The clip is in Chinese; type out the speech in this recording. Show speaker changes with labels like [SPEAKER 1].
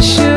[SPEAKER 1] 是